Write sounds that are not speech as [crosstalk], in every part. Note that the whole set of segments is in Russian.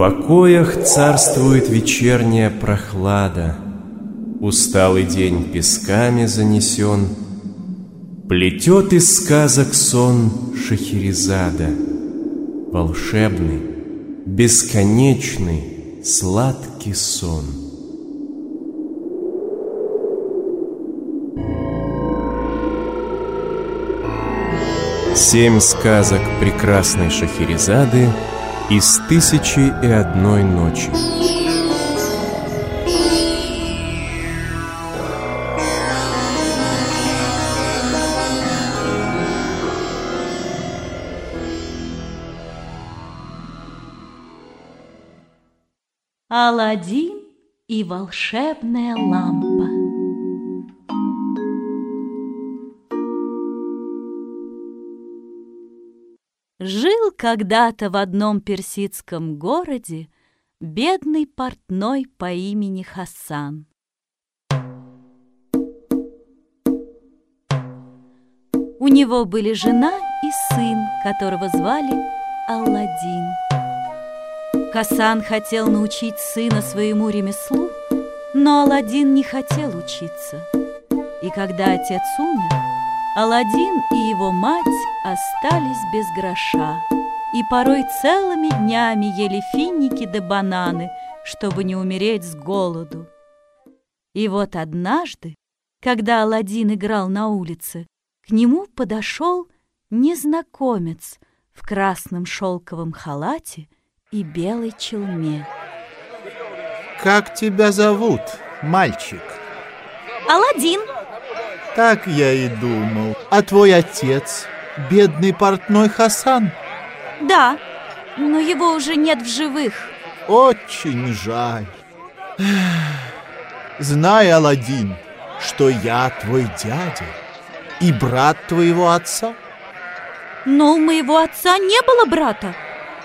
покоях царствует вечерняя прохлада, Усталый день песками занесен, Плетет из сказок сон Шахерезада, Волшебный, бесконечный, сладкий сон. Семь сказок прекрасной Шахерезады из «Тысячи и одной ночи». Аладдин и волшебная лампа. Жил когда-то в одном персидском городе бедный портной по имени Хасан. У него были жена и сын, которого звали Алладин. Хасан хотел научить сына своему ремеслу, но Аладдин не хотел учиться. И когда отец умер, Аладдин и его мать остались без гроша и порой целыми днями ели финики да бананы, чтобы не умереть с голоду. И вот однажды, когда Аладдин играл на улице, к нему подошел незнакомец в красном шелковом халате и белой челме. Как тебя зовут, мальчик? Аладдин. Так я и думал. А твой отец, бедный портной Хасан? Да, но его уже нет в живых. Очень жаль. Знай, Аладдин, что я твой дядя и брат твоего отца. Но у моего отца не было брата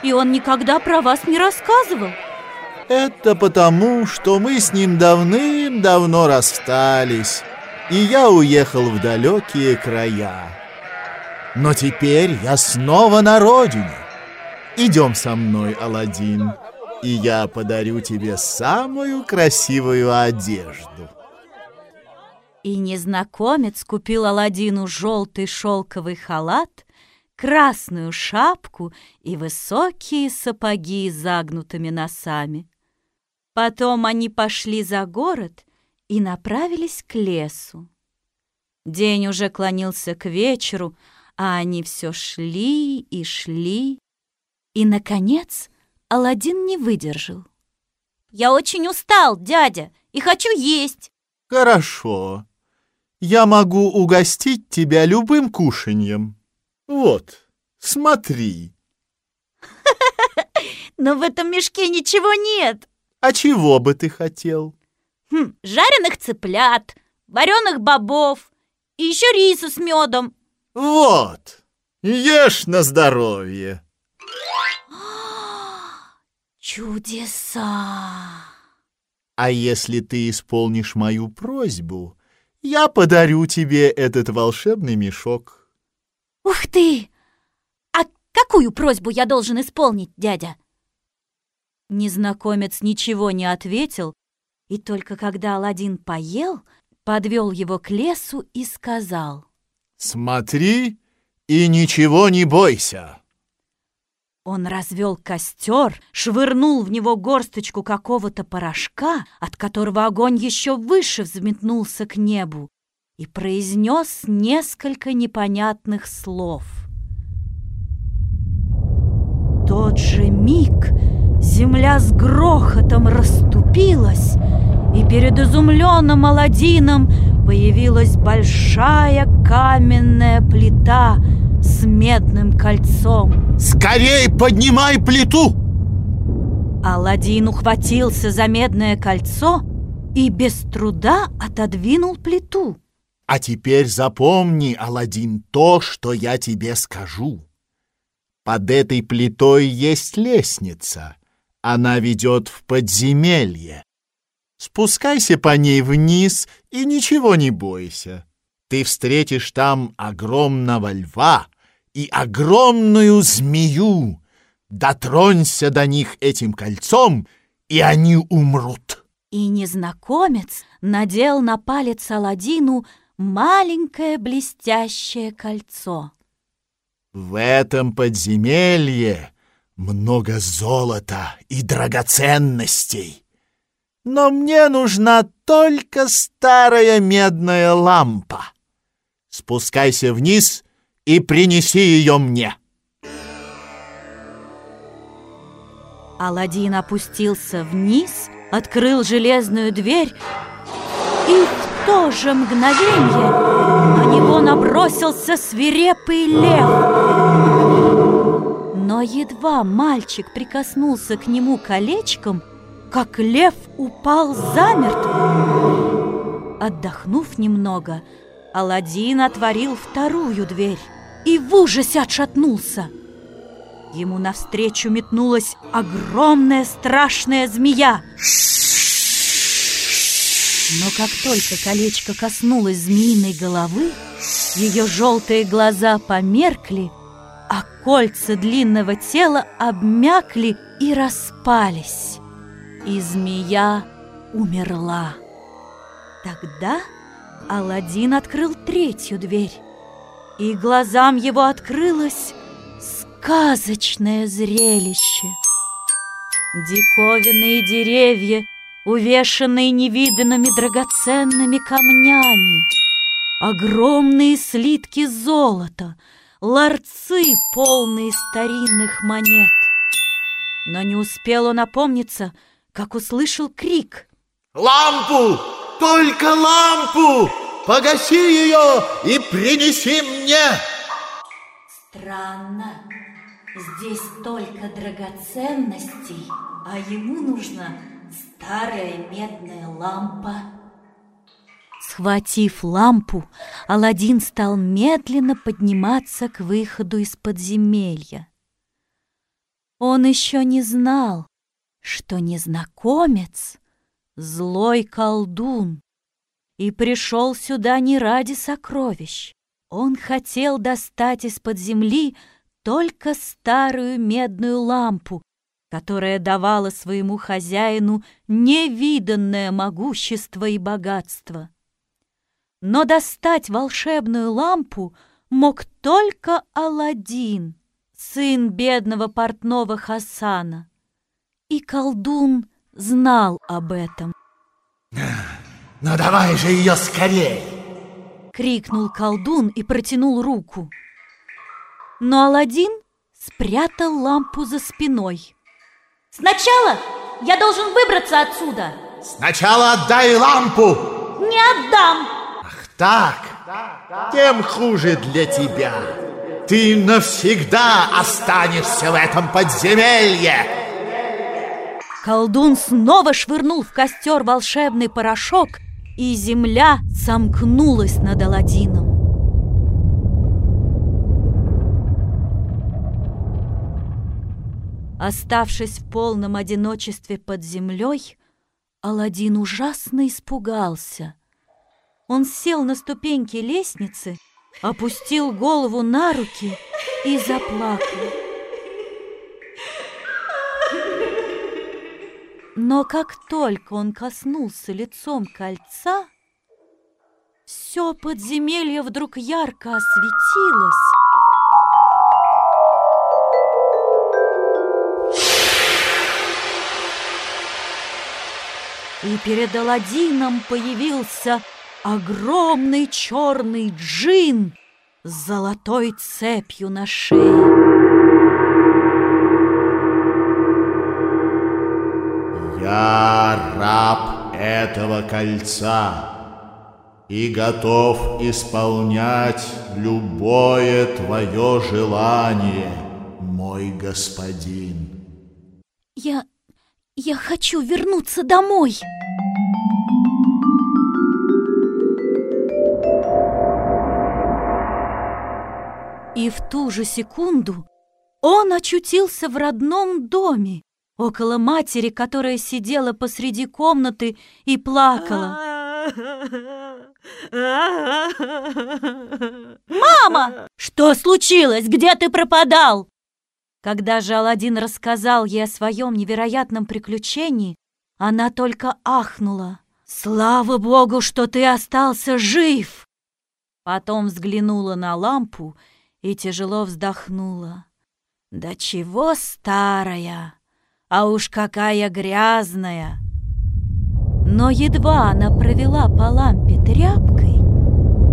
и он никогда про вас не рассказывал. Это потому, что мы с ним давным-давно расстались, и я уехал в далекие края. Но теперь я снова на родине. Идем со мной, Аладдин, и я подарю тебе самую красивую одежду. И незнакомец купил Аладдину желтый шелковый халат красную шапку и высокие сапоги с загнутыми носами. Потом они пошли за город и направились к лесу. День уже клонился к вечеру, а они все шли и шли. И, наконец, Аладдин не выдержал. «Я очень устал, дядя, и хочу есть!» «Хорошо. Я могу угостить тебя любым кушаньем». Вот, смотри. [laughs] Но в этом мешке ничего нет. А чего бы ты хотел? Хм, жареных цыплят, вареных бобов и еще рису с медом. Вот, ешь на здоровье. [gasps] Чудеса! А если ты исполнишь мою просьбу, я подарю тебе этот волшебный мешок. «Ух ты! А какую просьбу я должен исполнить, дядя?» Незнакомец ничего не ответил, и только когда Аладдин поел, подвел его к лесу и сказал. «Смотри и ничего не бойся!» Он развел костер, швырнул в него горсточку какого-то порошка, от которого огонь еще выше взметнулся к небу, и произнес несколько непонятных слов. Тот же миг земля с грохотом расступилась, и перед изумленным Аладдином появилась большая каменная плита с медным кольцом. «Скорей поднимай плиту!» Аладдин ухватился за медное кольцо и без труда отодвинул плиту. А теперь запомни, Аладдин, то, что я тебе скажу. Под этой плитой есть лестница. Она ведет в подземелье. Спускайся по ней вниз и ничего не бойся. Ты встретишь там огромного льва и огромную змею, Дотронься до них этим кольцом, и они умрут. И незнакомец надел на палец Аладдину маленькое блестящее кольцо. В этом подземелье много золота и драгоценностей. Но мне нужна только старая медная лампа. Спускайся вниз и принеси ее мне. Аладдин опустился вниз, открыл железную дверь, и в то же мгновение на него набросился свирепый лев. Но едва мальчик прикоснулся к нему колечком, как лев упал замертво. Отдохнув немного, Аладдин отворил вторую дверь и в ужасе отшатнулся. Ему навстречу метнулась огромная страшная змея. Но как только колечко коснулось змеиной головы, ее желтые глаза померкли, а кольца длинного тела обмякли и распались и змея умерла. Тогда Аладдин открыл третью дверь, и глазам его открылось сказочное зрелище. Диковинные деревья, увешанные невиданными драгоценными камнями, огромные слитки золота, ларцы, полные старинных монет. Но не успел он опомниться, как услышал крик. Лампу! Только лампу! Погаси ее и принеси мне! Странно. Здесь только драгоценностей, а ему нужна старая медная лампа. Схватив лампу, Аладдин стал медленно подниматься к выходу из подземелья. Он еще не знал, что незнакомец — злой колдун и пришел сюда не ради сокровищ. Он хотел достать из-под земли только старую медную лампу, которая давала своему хозяину невиданное могущество и богатство. Но достать волшебную лампу мог только Аладдин, сын бедного портного Хасана. И колдун знал об этом. Ну давай же ее скорей! Крикнул колдун и протянул руку. Но Аладдин спрятал лампу за спиной. Сначала я должен выбраться отсюда. Сначала отдай лампу! Не отдам! Так! Тем хуже для тебя. Ты навсегда останешься в этом подземелье. Колдун снова швырнул в костер волшебный порошок, и земля сомкнулась над Аладдином. Оставшись в полном одиночестве под землей, Аладдин ужасно испугался. Он сел на ступеньки лестницы, опустил голову на руки и заплакал. Но как только он коснулся лицом кольца, все подземелье вдруг ярко осветилось. И перед Аладдином появился огромный черный джин с золотой цепью на шее. Я раб этого кольца и готов исполнять любое твое желание, мой господин. Я... я хочу вернуться домой. И в ту же секунду он очутился в родном доме, около матери, которая сидела посреди комнаты и плакала. «Мама! Что случилось? Где ты пропадал?» Когда же Аладдин рассказал ей о своем невероятном приключении, она только ахнула. «Слава Богу, что ты остался жив!» Потом взглянула на лампу и тяжело вздохнула. «Да чего старая, а уж какая грязная!» Но едва она провела по лампе тряпкой,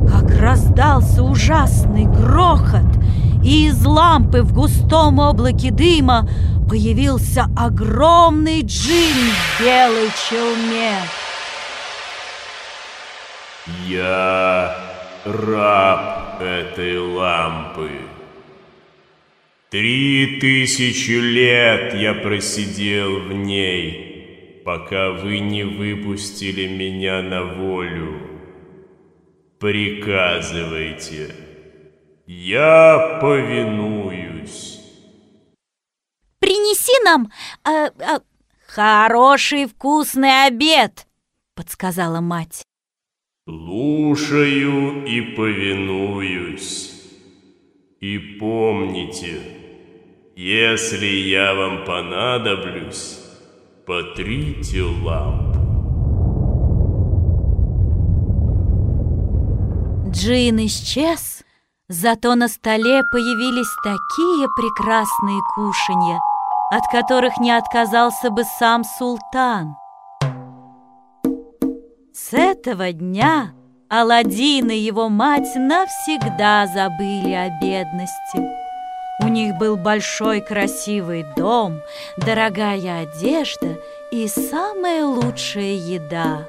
как раздался ужасный грохот, и из лампы в густом облаке дыма появился огромный джин в белой челме. Я раб этой лампы. Три тысячи лет я просидел в ней, пока вы не выпустили меня на волю. Приказывайте. Я повинуюсь. Принеси нам э, э, хороший вкусный обед, подсказала мать. Слушаю и повинуюсь. И помните, если я вам понадоблюсь, потрите лампу. Джин исчез, зато на столе появились такие прекрасные кушанья, от которых не отказался бы сам султан. С этого дня Аладдин и его мать навсегда забыли о бедности. У них был большой красивый дом, дорогая одежда и самая лучшая еда.